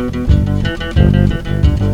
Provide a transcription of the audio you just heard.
Müzik